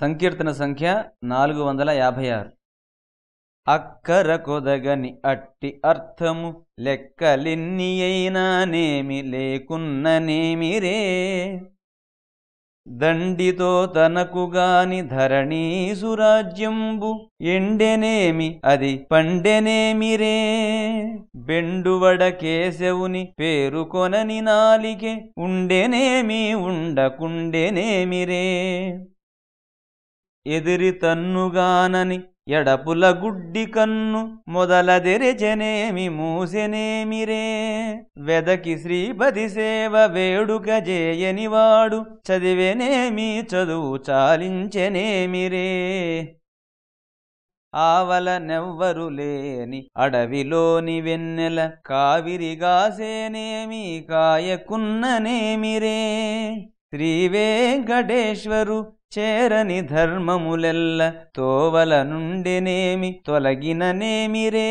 సంకీర్తన సంఖ్య నాలుగు వందల యాభై ఆరు. అక్కర కొదగని అట్టి అర్థము లెక్కలెన్ని అయినానేమి లేకున్ననేమిరే. దండితో తనకుగాని ధరణీ సురాజ్యంబు ఎండెనేమి అది పండెనేమిరే. బెండువడ కేశవుని పేరుకొనని నాలికే ఉండెనేమి ఉండకుండెనేమిరే. ఎదిరి తన్నుగానని ఎడపుల గుడ్డి కన్ను మొదలదెరెచెనేమి మూసెనేమిరే. వెదకి శ్రీపతి సేవ వేడుక జేయనివాడు చదివెనేమి చదువు చాలించెనేమిరే. ఆవల నెవ్వరు లేని అడవిలోని వెన్నెల కావిరిగాసేనేమి కాయకున్ననేమిరే. శ్రీ వెంకటేశ్వరు చేరని ధర్మములెల్ల తోవల నుండినేమి తొలగిననేమిరే?